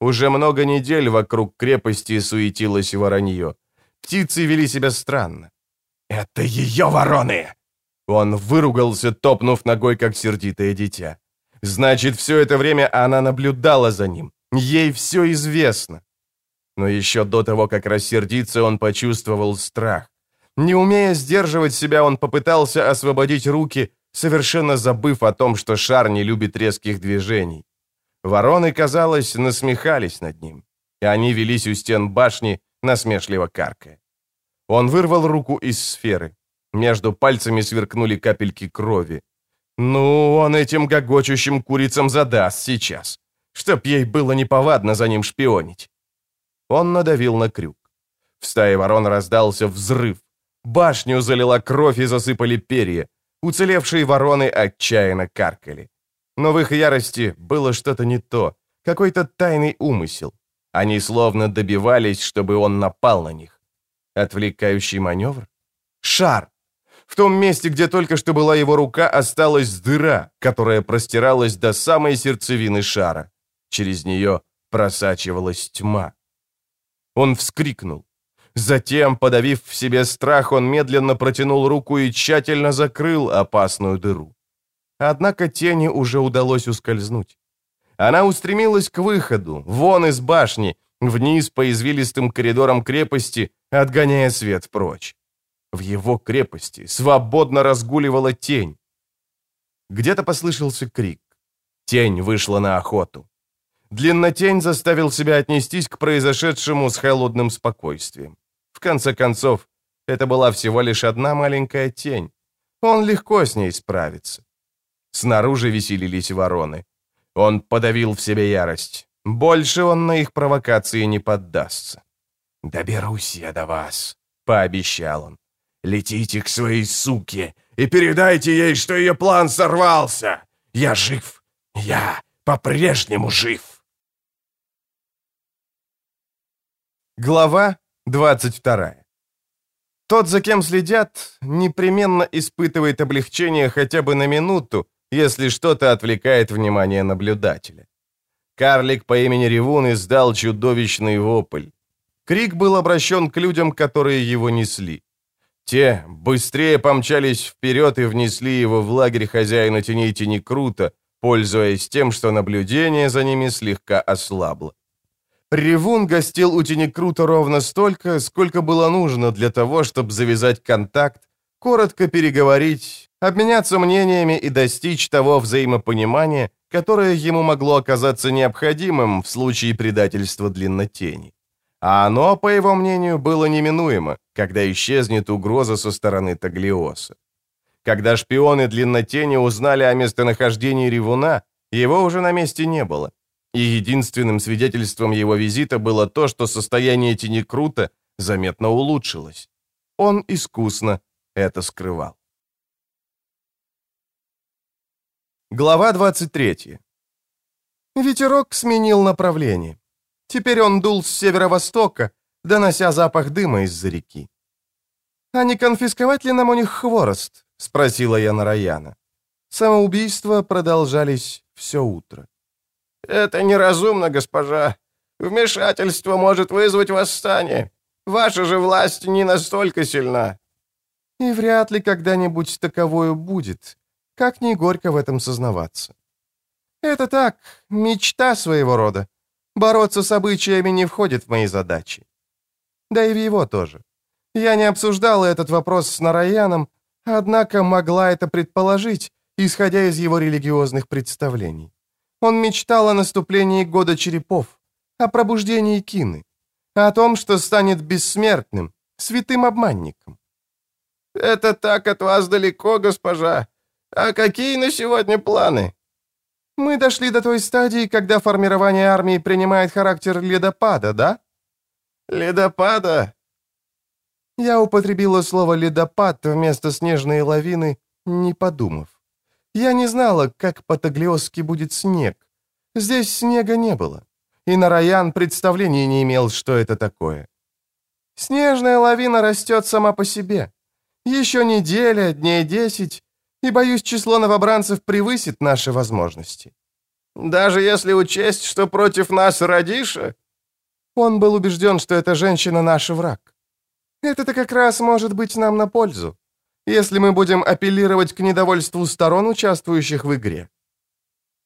Speaker 1: Уже много недель вокруг крепости суетилось воронье. Птицы вели себя странно. «Это ее вороны!» Он выругался, топнув ногой, как сердитое дитя. Значит, все это время она наблюдала за ним. Ей все известно. Но еще до того, как рассердиться, он почувствовал страх. Не умея сдерживать себя, он попытался освободить руки, совершенно забыв о том, что шар не любит резких движений. Вороны, казалось, насмехались над ним, и они велись у стен башни, насмешливо каркая. Он вырвал руку из сферы. Между пальцами сверкнули капельки крови. Ну, он этим гогочущим курицам задаст сейчас, чтоб ей было неповадно за ним шпионить. Он надавил на крюк. В стае ворон раздался взрыв. Башню залила кровь и засыпали перья. Уцелевшие вороны отчаянно каркали. Но в их ярости было что-то не то, какой-то тайный умысел. Они словно добивались, чтобы он напал на них. Отвлекающий маневр? Шар! В том месте, где только что была его рука, осталась дыра, которая простиралась до самой сердцевины шара. Через нее просачивалась тьма. Он вскрикнул. Затем, подавив в себе страх, он медленно протянул руку и тщательно закрыл опасную дыру. Однако тени уже удалось ускользнуть. Она устремилась к выходу, вон из башни, вниз по извилистым коридорам крепости, отгоняя свет прочь. В его крепости свободно разгуливала тень. Где-то послышался крик. Тень вышла на охоту. Длиннотень заставил себя отнестись к произошедшему с холодным спокойствием. В конце концов, это была всего лишь одна маленькая тень. Он легко с ней справится. Снаружи веселились вороны. Он подавил в себе ярость. Больше он на их провокации не поддастся.
Speaker 4: «Доберусь я до вас», — пообещал он. «Летите к своей суке и передайте ей, что ее план сорвался. Я жив. Я по-прежнему жив».
Speaker 1: Глава 22 Тот, за кем следят, непременно испытывает облегчение хотя бы на минуту, если что-то отвлекает внимание наблюдателя. Карлик по имени Ревун издал чудовищный вопль. Крик был обращен к людям, которые его несли. Те быстрее помчались вперед и внесли его в лагерь хозяина теней тени круто, пользуясь тем, что наблюдение за ними слегка ослабло. Ревун гостил у тени круто ровно столько, сколько было нужно для того, чтобы завязать контакт, коротко переговорить, обменяться мнениями и достичь того взаимопонимания, которое ему могло оказаться необходимым в случае предательства длиннотени. А оно, по его мнению, было неминуемо, когда исчезнет угроза со стороны Таглиоса. Когда шпионы длиннотени узнали о местонахождении Ревуна, его уже на месте не было. И единственным свидетельством его визита было то, что состояние тени Крута заметно улучшилось. Он искусно это скрывал. Глава 23. Ветерок сменил направление. Теперь он дул с северо-востока, донося запах дыма из-за реки. «А не конфисковать ли нам у них хворост?» — спросила я Нараяна. Самоубийства продолжались все утро.
Speaker 2: «Это неразумно, госпожа. Вмешательство может вызвать восстание. Ваша же власть не настолько сильна».
Speaker 1: «И вряд ли когда-нибудь таковое будет. Как ни горько в этом сознаваться». «Это так, мечта своего рода. Бороться с обычаями не входит в мои задачи. Да и в его тоже. Я не обсуждала этот вопрос с Нараяном, однако могла это предположить, исходя из его религиозных представлений. Он мечтал о наступлении года черепов, о пробуждении Кины, о том, что станет бессмертным, святым обманником.
Speaker 2: «Это так от вас далеко, госпожа. А какие на сегодня планы?»
Speaker 1: Мы дошли до той стадии, когда формирование армии принимает характер ледопада, да?
Speaker 2: Ледопада?
Speaker 1: Я употребила слово «ледопад» вместо «снежной лавины», не подумав. Я не знала, как по-таглиосски будет снег. Здесь снега не было. И Нараян представления не имел, что это такое. Снежная лавина растет сама по себе. Еще неделя, дней десять, и, боюсь, число новобранцев превысит наши возможности.
Speaker 2: Даже если учесть, что против нас Радиша?
Speaker 1: Он был убежден, что эта женщина наш враг. Это-то как раз может быть нам на пользу, если мы будем апеллировать к недовольству сторон, участвующих в игре.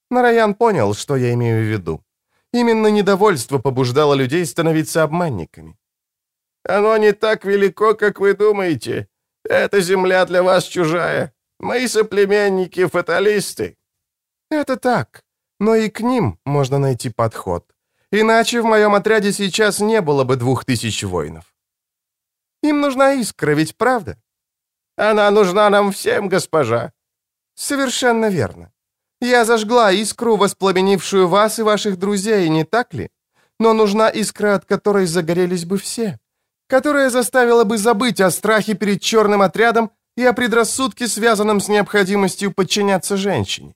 Speaker 1: Нараян понял, что я имею в виду. Именно недовольство побуждало людей становиться обманниками.
Speaker 2: «Оно не так велико, как вы думаете. Эта земля для вас чужая. Мои соплеменники — фаталисты».
Speaker 1: «Это так, но и к ним можно найти подход. Иначе в моем отряде сейчас не было бы двух тысяч воинов. Им нужна искра, ведь правда?»
Speaker 2: «Она нужна нам всем, госпожа».
Speaker 1: «Совершенно верно. Я зажгла искру, воспламенившую вас и ваших друзей, не так ли? Но нужна искра, от которой загорелись бы все, которая заставила бы забыть о страхе перед черным отрядом и о предрассудке, связанном с необходимостью подчиняться женщине.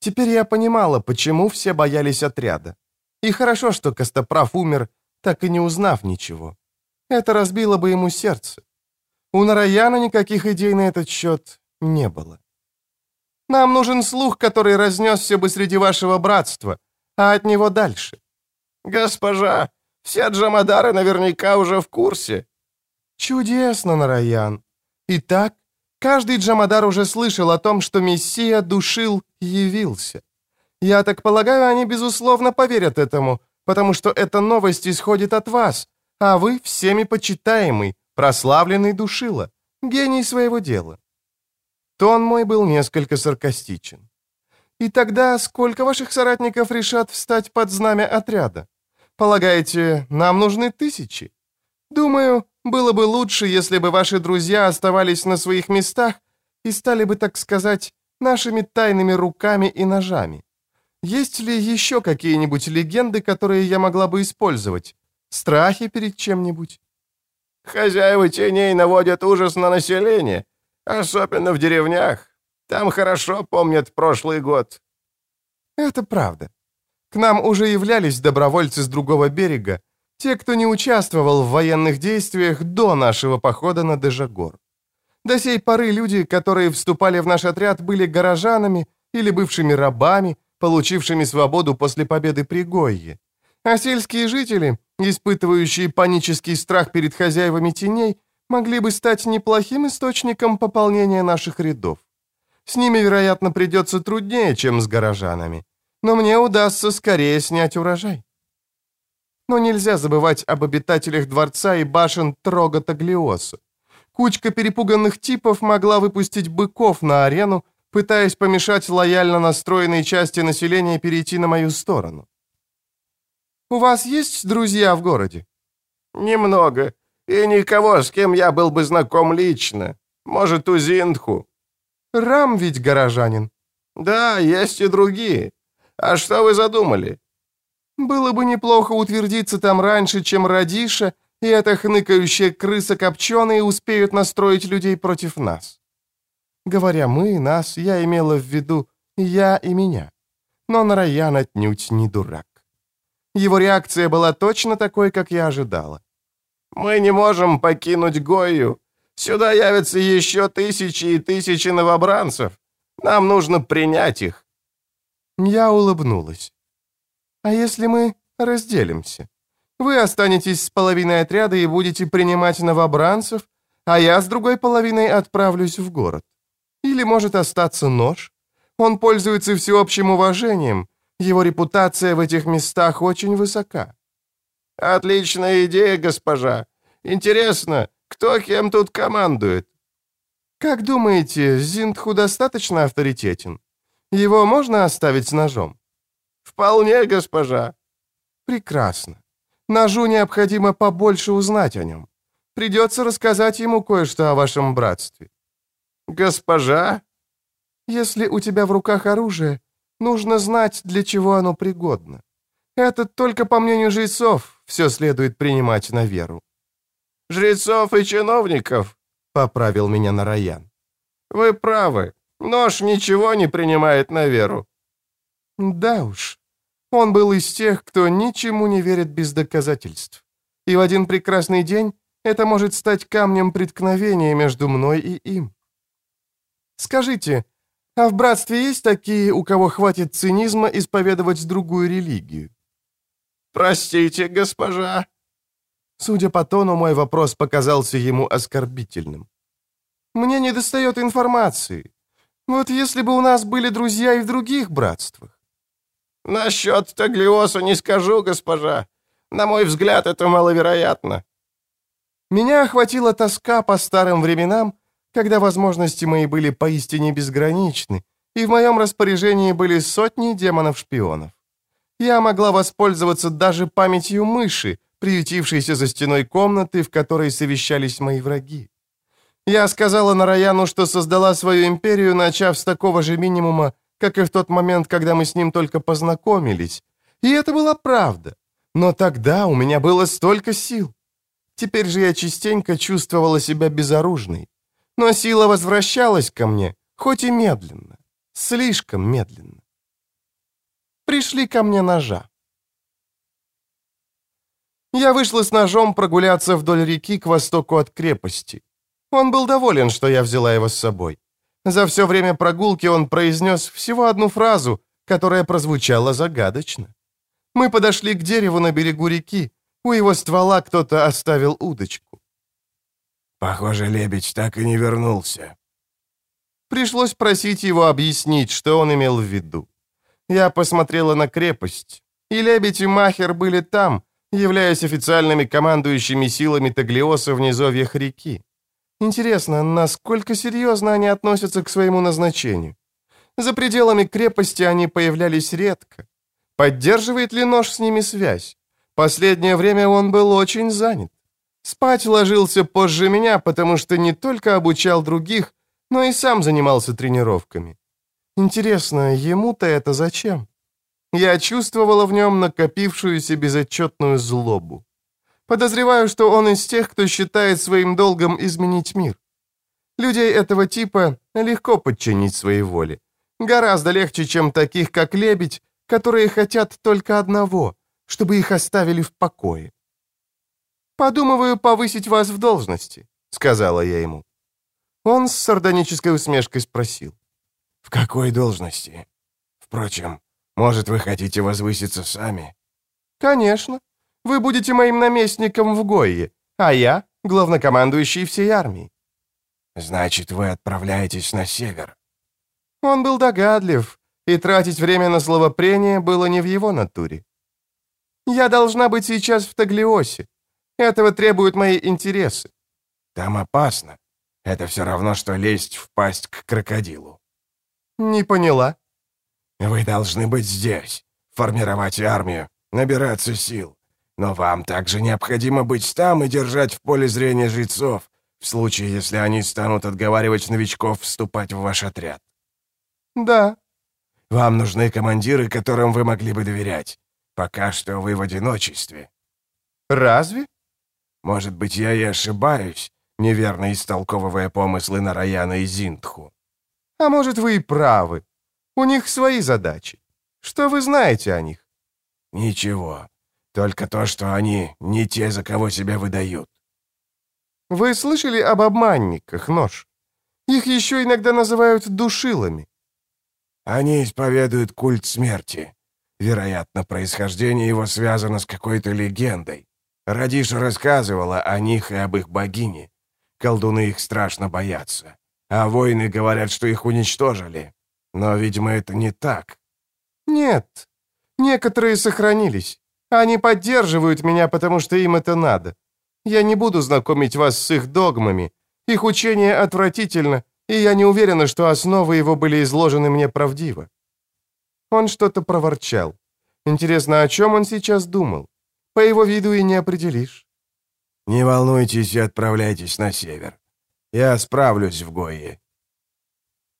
Speaker 1: Теперь я понимала, почему все боялись отряда. И хорошо, что Костоправ умер, так и не узнав ничего. Это разбило бы ему сердце. У Нараяна никаких идей на этот счет не было. Нам нужен слух, который разнесся бы среди вашего братства, а от него дальше.
Speaker 2: Госпожа, все Джамадары наверняка уже в курсе.
Speaker 1: Чудесно, Нараян. Итак, каждый Джамадар уже слышал о том, что Мессия душил явился. Я так полагаю, они, безусловно, поверят этому, потому что эта новость исходит от вас, а вы всеми почитаемый, прославленный душила, гений своего дела. Тон мой был несколько саркастичен. И тогда сколько ваших соратников решат встать под знамя отряда? Полагаете, нам нужны тысячи? Думаю, было бы лучше, если бы ваши друзья оставались на своих местах и стали бы, так сказать, нашими тайными руками и ножами. Есть ли еще какие-нибудь легенды, которые я могла бы использовать? Страхи перед чем-нибудь?
Speaker 2: Хозяева теней наводят ужас на население, особенно в деревнях. Там хорошо помнят прошлый год.
Speaker 1: Это правда. К нам уже являлись добровольцы с другого берега, те, кто не участвовал в военных действиях до нашего похода на Дежагор. До сей поры люди, которые вступали в наш отряд, были горожанами или бывшими рабами, получившими свободу после победы при Гойе. А сельские жители, испытывающие панический страх перед хозяевами теней, могли бы стать неплохим источником пополнения наших рядов. С ними, вероятно, придется труднее, чем с горожанами, но мне удастся скорее снять урожай. Но нельзя забывать об обитателях дворца и башен Троготаглиоса. Кучка перепуганных типов могла выпустить быков на арену, пытаясь помешать лояльно настроенной части населения перейти на мою сторону. «У вас есть друзья в городе?»
Speaker 2: «Немного. И никого, с кем я был бы знаком лично. Может, у Зиндху».
Speaker 1: «Рам ведь горожанин».
Speaker 2: «Да, есть и другие. А что вы задумали?»
Speaker 1: «Было бы неплохо утвердиться там раньше, чем Радиша и эта хныкающая крыса копченые успеют настроить людей против нас. Говоря «мы», «нас», я имела в виду «я» и «меня». Но Нараян отнюдь не дурак. Его реакция была точно такой, как я ожидала.
Speaker 2: «Мы не можем покинуть Гою. Сюда явятся еще тысячи и тысячи новобранцев. Нам нужно принять их».
Speaker 1: Я улыбнулась. «А если мы разделимся?» Вы останетесь с половиной отряда и будете принимать новобранцев, а я с другой половиной отправлюсь в город. Или может остаться нож. Он пользуется всеобщим уважением. Его репутация в этих местах очень высока».
Speaker 2: «Отличная идея, госпожа. Интересно, кто кем тут командует?»
Speaker 1: «Как думаете, Зиндху достаточно авторитетен? Его можно оставить с ножом?»
Speaker 2: «Вполне, госпожа».
Speaker 1: «Прекрасно. Ножу необходимо побольше узнать о нем. Придется рассказать ему кое-что о вашем братстве».
Speaker 2: «Госпожа?»
Speaker 1: «Если у тебя в руках оружие, нужно знать, для чего оно пригодно. Это только по мнению жрецов все следует принимать на веру».
Speaker 2: «Жрецов и чиновников», — поправил меня Нараян. «Вы правы. Нож ничего не принимает на веру».
Speaker 1: «Да уж. Он был из тех, кто ничему не верит без доказательств. И в один прекрасный день это может стать камнем преткновения между мной и им. Скажите, а в братстве есть такие, у кого хватит цинизма исповедовать другую религию?
Speaker 2: Простите, госпожа.
Speaker 1: Судя по тону, мой вопрос показался ему оскорбительным. Мне недостает информации. Вот если бы у нас были друзья и в других братствах.
Speaker 2: «Насчет Таглиоса не скажу, госпожа. На мой взгляд, это маловероятно».
Speaker 1: Меня охватила тоска по старым временам, когда возможности мои были поистине безграничны, и в моем распоряжении были сотни демонов-шпионов. Я могла воспользоваться даже памятью мыши, приютившейся за стеной комнаты, в которой совещались мои враги. Я сказала Нараяну, что создала свою империю, начав с такого же минимума, как и в тот момент, когда мы с ним только познакомились. И это была правда. Но тогда у меня было столько сил. Теперь же я частенько чувствовала себя безоружной. Но сила возвращалась ко мне, хоть и медленно. Слишком медленно. Пришли ко мне ножа. Я вышла с ножом прогуляться вдоль реки к востоку от крепости. Он был доволен, что я взяла его с собой. За все время прогулки он произнес всего одну фразу, которая прозвучала загадочно. Мы подошли к дереву на берегу реки. У его ствола кто-то оставил удочку.
Speaker 4: «Похоже, лебедь так и не вернулся».
Speaker 1: Пришлось просить его объяснить, что он имел в виду. Я посмотрела на крепость, и лебедь и махер были там, являясь официальными командующими силами Таглиоса в низовьях реки. Интересно, насколько серьезно они относятся к своему назначению? За пределами крепости они появлялись редко. Поддерживает ли нож с ними связь? Последнее время он был очень занят. Спать ложился позже меня, потому что не только обучал других, но и сам занимался тренировками. Интересно, ему-то это зачем? Я чувствовала в нем накопившуюся безотчетную злобу. Подозреваю, что он из тех, кто считает своим долгом изменить мир. Людей этого типа легко подчинить своей воле. Гораздо легче, чем таких, как Лебедь, которые хотят только одного, чтобы их оставили в покое. «Подумываю повысить вас в должности», — сказала я ему. Он с сардонической усмешкой спросил.
Speaker 4: «В какой должности? Впрочем, может, вы хотите возвыситься сами?»
Speaker 1: «Конечно. Вы будете моим наместником в Гойе, а я — главнокомандующий всей армией».
Speaker 4: «Значит, вы отправляетесь на север?»
Speaker 1: Он был догадлив, и тратить время на словопрение было не в его натуре. «Я должна быть сейчас в Таглиосе. Этого требуют мои интересы».
Speaker 4: «Там опасно. Это все равно, что лезть в пасть к крокодилу».
Speaker 1: «Не поняла».
Speaker 4: «Вы должны быть здесь, формировать армию, набираться сил. Но вам также необходимо быть там и держать в поле зрения жрецов, в случае, если они станут отговаривать новичков вступать в ваш отряд».
Speaker 1: «Да».
Speaker 4: «Вам нужны командиры, которым вы могли бы доверять. Пока что вы в одиночестве».
Speaker 1: «Разве?»
Speaker 4: «Может быть, я и ошибаюсь, неверно истолковывая помыслы Нараяна и Зинтху».
Speaker 1: «А может, вы и правы. У них свои задачи. Что вы знаете о них?»
Speaker 4: «Ничего. Только то, что они не те, за кого себя выдают».
Speaker 1: «Вы слышали об обманниках, Нож? Их еще иногда называют душилами».
Speaker 4: «Они исповедуют культ смерти. Вероятно, происхождение его связано с какой-то легендой. Радиша рассказывала о них и об их богине. Колдуны их страшно боятся. А воины говорят, что их уничтожили. Но, видимо, это не так.
Speaker 1: Нет. Некоторые сохранились. Они поддерживают меня, потому что им это надо. Я не буду знакомить вас с их догмами. Их учение отвратительно, и я не уверена, что основы его были изложены мне правдиво. Он что-то проворчал. Интересно, о чем он сейчас думал? По его виду и не определишь.
Speaker 4: «Не волнуйтесь и отправляйтесь на север. Я справлюсь в Гое».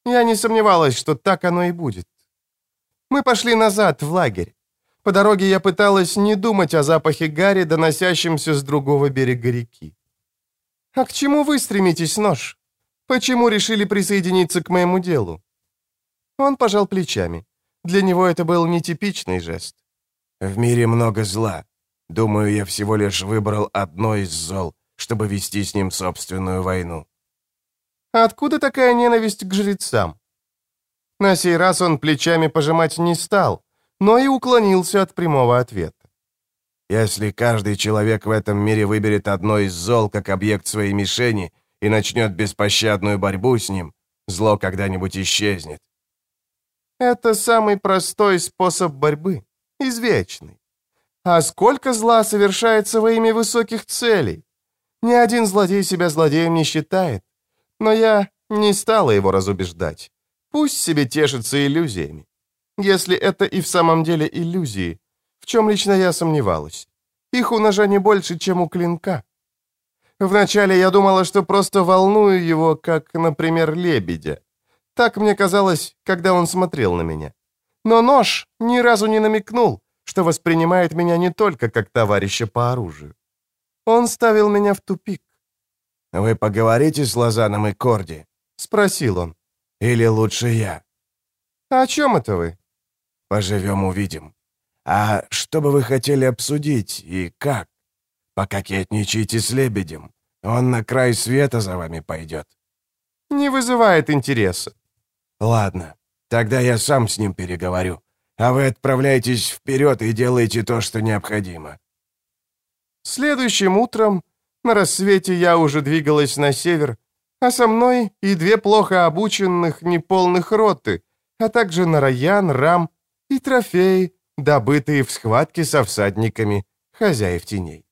Speaker 1: Я не сомневалась, что так оно и будет. Мы пошли назад, в лагерь. По дороге я пыталась не думать о запахе гари, доносящемся с другого берега реки. «А к чему вы стремитесь, нож? Почему решили присоединиться к моему делу?» Он пожал плечами. Для него это был нетипичный жест.
Speaker 4: «В мире много зла. Думаю, я всего лишь выбрал одно из зол, чтобы вести с ним собственную войну».
Speaker 1: «Откуда такая ненависть к жрецам?» На сей раз он плечами пожимать не стал, но и уклонился от прямого ответа.
Speaker 4: «Если каждый человек в этом мире выберет одно из зол как объект своей мишени и начнет беспощадную борьбу с ним, зло когда-нибудь исчезнет.
Speaker 1: Это самый простой способ борьбы, извечный. А сколько зла совершается во имя высоких целей? Ни один злодей себя злодеем не считает. Но я не стала его разубеждать. Пусть себе тешится иллюзиями. Если это и в самом деле иллюзии, в чем лично я сомневалась. Их у ножа не больше, чем у клинка. Вначале я думала, что просто волную его, как, например, лебедя. Так мне казалось, когда он смотрел на меня. Но нож ни разу не намекнул, что воспринимает меня не только как товарища по оружию. Он ставил меня в тупик.
Speaker 4: «Вы поговорите с Лозаном и Корди?»
Speaker 1: — спросил он.
Speaker 4: «Или лучше я?»
Speaker 1: «О чем это вы?»
Speaker 4: «Поживем, увидим. А что бы вы хотели обсудить и как? Пококетничайте с лебедем. Он на край света за вами пойдет».
Speaker 1: «Не вызывает интереса.
Speaker 4: «Ладно, тогда я сам с ним переговорю, а вы отправляйтесь вперед и делайте то, что необходимо».
Speaker 1: Следующим утром на рассвете я уже двигалась на север, а со мной и две плохо обученных неполных роты, а также Нараян, Рам и трофеи, добытые в схватке со всадниками хозяев теней.